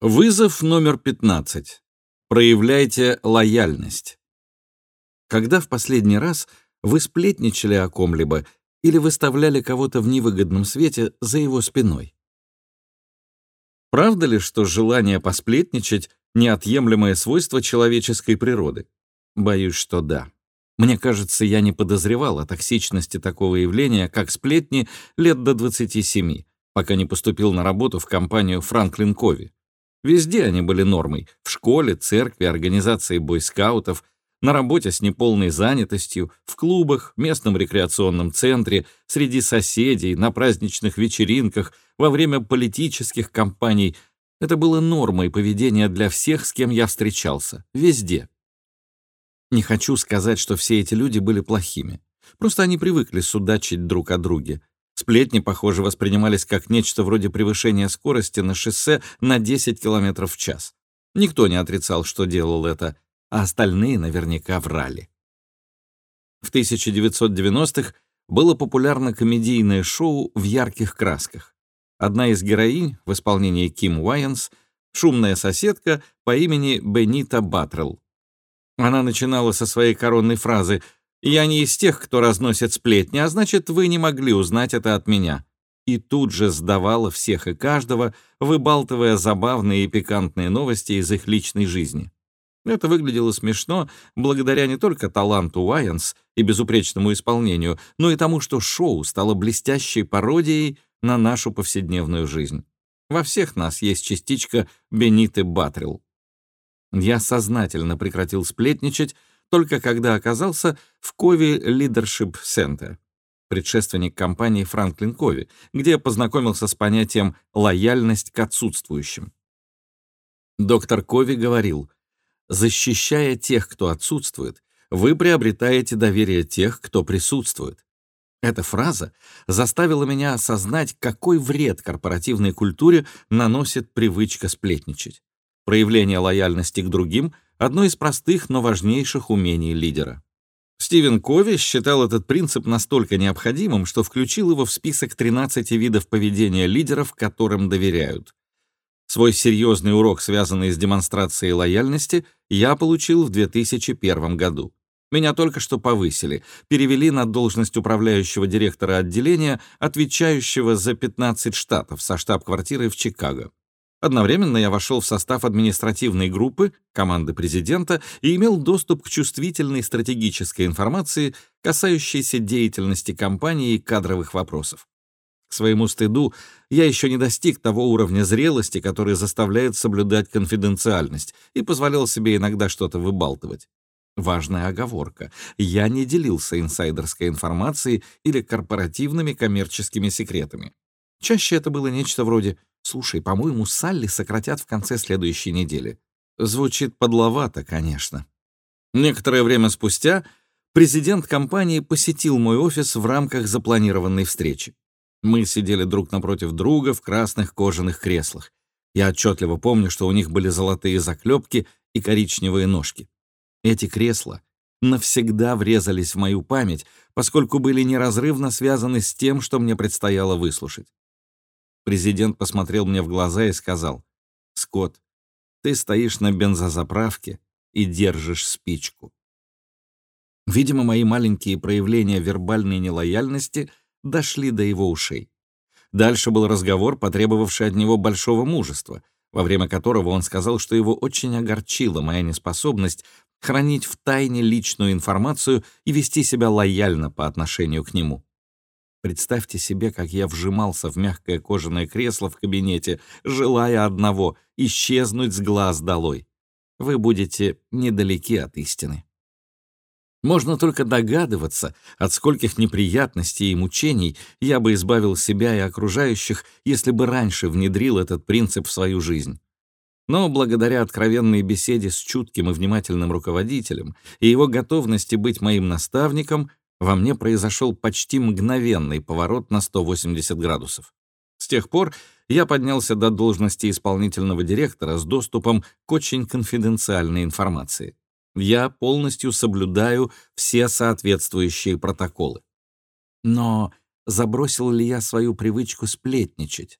Вызов номер 15. Проявляйте лояльность. Когда в последний раз вы сплетничали о ком-либо или выставляли кого-то в невыгодном свете за его спиной? Правда ли, что желание посплетничать — неотъемлемое свойство человеческой природы? Боюсь, что да. Мне кажется, я не подозревал о токсичности такого явления, как сплетни, лет до 27, пока не поступил на работу в компанию Франклин Кови. Везде они были нормой — в школе, церкви, организации бойскаутов, на работе с неполной занятостью, в клубах, местном рекреационном центре, среди соседей, на праздничных вечеринках, во время политических кампаний. Это было нормой поведения для всех, с кем я встречался, везде. Не хочу сказать, что все эти люди были плохими. Просто они привыкли судачить друг о друге. Сплетни, похоже, воспринимались как нечто вроде превышения скорости на шоссе на 10 км в час. Никто не отрицал, что делал это, а остальные наверняка врали. В 1990-х было популярно комедийное шоу в ярких красках. Одна из героинь в исполнении Ким Уайенс — шумная соседка по имени Бенита Батрелл. Она начинала со своей коронной фразы — я не из тех, кто разносит сплетни, а значит, вы не могли узнать это от меня. И тут же сдавала всех и каждого, выбалтывая забавные и пикантные новости из их личной жизни. Это выглядело смешно благодаря не только таланту Уайенс и безупречному исполнению, но и тому, что шоу стало блестящей пародией на нашу повседневную жизнь. Во всех нас есть частичка Бениты Батрил. Я сознательно прекратил сплетничать, только когда оказался в Кови Leadership Center, предшественник компании Франклин Кови, где познакомился с понятием «лояльность к отсутствующим». Доктор Кови говорил, «Защищая тех, кто отсутствует, вы приобретаете доверие тех, кто присутствует». Эта фраза заставила меня осознать, какой вред корпоративной культуре наносит привычка сплетничать. Проявление лояльности к другим — одно из простых, но важнейших умений лидера. Стивен Кови считал этот принцип настолько необходимым, что включил его в список 13 видов поведения лидеров, которым доверяют. Свой серьезный урок, связанный с демонстрацией лояльности, я получил в 2001 году. Меня только что повысили, перевели на должность управляющего директора отделения, отвечающего за 15 штатов со штаб-квартирой в Чикаго. Одновременно я вошел в состав административной группы, команды президента, и имел доступ к чувствительной стратегической информации, касающейся деятельности компании и кадровых вопросов. К своему стыду, я еще не достиг того уровня зрелости, который заставляет соблюдать конфиденциальность, и позволял себе иногда что-то выбалтывать. Важная оговорка. Я не делился инсайдерской информацией или корпоративными коммерческими секретами. Чаще это было нечто вроде Слушай, по-моему, Салли сократят в конце следующей недели. Звучит подловато, конечно. Некоторое время спустя президент компании посетил мой офис в рамках запланированной встречи. Мы сидели друг напротив друга в красных кожаных креслах. Я отчетливо помню, что у них были золотые заклепки и коричневые ножки. Эти кресла навсегда врезались в мою память, поскольку были неразрывно связаны с тем, что мне предстояло выслушать. Президент посмотрел мне в глаза и сказал, «Скотт, ты стоишь на бензозаправке и держишь спичку». Видимо, мои маленькие проявления вербальной нелояльности дошли до его ушей. Дальше был разговор, потребовавший от него большого мужества, во время которого он сказал, что его очень огорчила моя неспособность хранить в тайне личную информацию и вести себя лояльно по отношению к нему. Представьте себе, как я вжимался в мягкое кожаное кресло в кабинете, желая одного — исчезнуть с глаз долой. Вы будете недалеки от истины. Можно только догадываться, от скольких неприятностей и мучений я бы избавил себя и окружающих, если бы раньше внедрил этот принцип в свою жизнь. Но благодаря откровенной беседе с чутким и внимательным руководителем и его готовности быть моим наставником, во мне произошел почти мгновенный поворот на 180 градусов. С тех пор я поднялся до должности исполнительного директора с доступом к очень конфиденциальной информации. Я полностью соблюдаю все соответствующие протоколы. Но забросил ли я свою привычку сплетничать?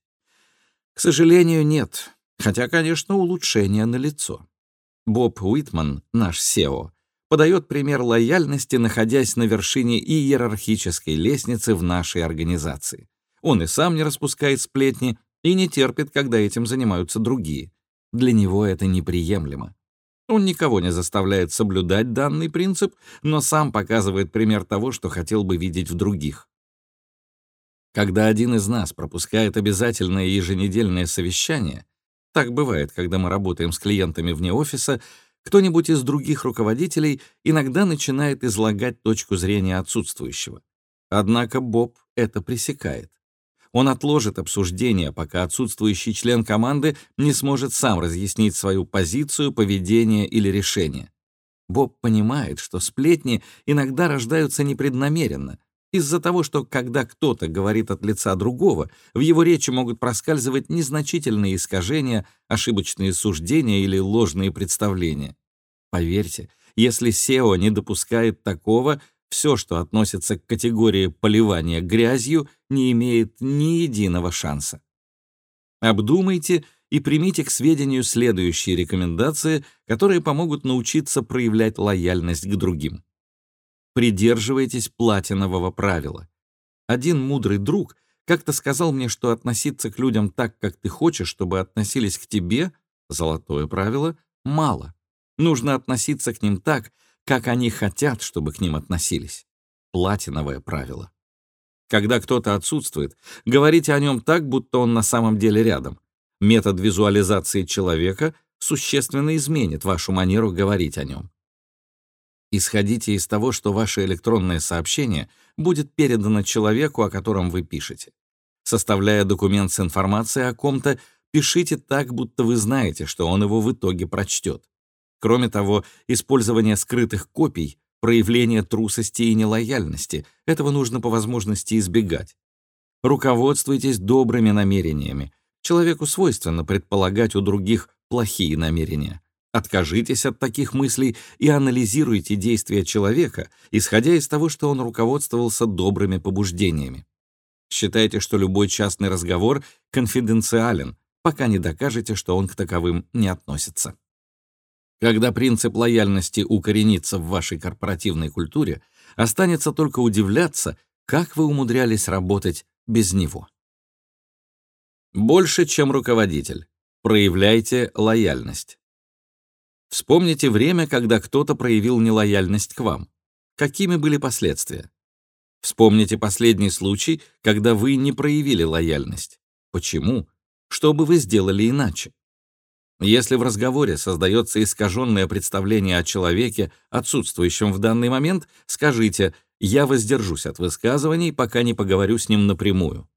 К сожалению, нет. Хотя, конечно, улучшение налицо. Боб Уитман, наш SEO, подает пример лояльности, находясь на вершине иерархической лестницы в нашей организации. Он и сам не распускает сплетни и не терпит, когда этим занимаются другие. Для него это неприемлемо. Он никого не заставляет соблюдать данный принцип, но сам показывает пример того, что хотел бы видеть в других. Когда один из нас пропускает обязательное еженедельное совещание, так бывает, когда мы работаем с клиентами вне офиса, кто-нибудь из других руководителей иногда начинает излагать точку зрения отсутствующего. Однако Боб это пресекает. Он отложит обсуждение, пока отсутствующий член команды не сможет сам разъяснить свою позицию, поведение или решение. Боб понимает, что сплетни иногда рождаются непреднамеренно, из-за того, что когда кто-то говорит от лица другого, в его речи могут проскальзывать незначительные искажения, ошибочные суждения или ложные представления. Поверьте, если SEO не допускает такого, все, что относится к категории поливания грязью, не имеет ни единого шанса. Обдумайте и примите к сведению следующие рекомендации, которые помогут научиться проявлять лояльность к другим. Придерживайтесь платинового правила. Один мудрый друг как-то сказал мне, что относиться к людям так, как ты хочешь, чтобы относились к тебе, золотое правило, мало. Нужно относиться к ним так, как они хотят, чтобы к ним относились. Платиновое правило. Когда кто-то отсутствует, говорите о нем так, будто он на самом деле рядом. Метод визуализации человека существенно изменит вашу манеру говорить о нем. Исходите из того, что ваше электронное сообщение будет передано человеку, о котором вы пишете. Составляя документ с информацией о ком-то, пишите так, будто вы знаете, что он его в итоге прочтет. Кроме того, использование скрытых копий — проявление трусости и нелояльности. Этого нужно по возможности избегать. Руководствуйтесь добрыми намерениями. Человеку свойственно предполагать у других плохие намерения. Откажитесь от таких мыслей и анализируйте действия человека, исходя из того, что он руководствовался добрыми побуждениями. Считайте, что любой частный разговор конфиденциален, пока не докажете, что он к таковым не относится. Когда принцип лояльности укоренится в вашей корпоративной культуре, останется только удивляться, как вы умудрялись работать без него. Больше, чем руководитель. Проявляйте лояльность. Вспомните время, когда кто-то проявил нелояльность к вам. Какими были последствия? Вспомните последний случай, когда вы не проявили лояльность. Почему? Что бы вы сделали иначе? Если в разговоре создается искаженное представление о человеке, отсутствующем в данный момент, скажите «я воздержусь от высказываний, пока не поговорю с ним напрямую».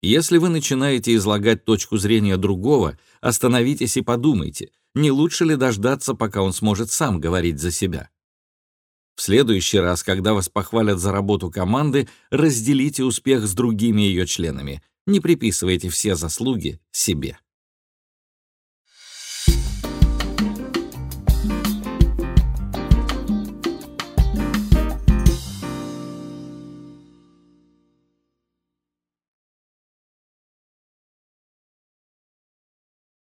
Если вы начинаете излагать точку зрения другого, остановитесь и подумайте, не лучше ли дождаться, пока он сможет сам говорить за себя. В следующий раз, когда вас похвалят за работу команды, разделите успех с другими ее членами, не приписывайте все заслуги себе.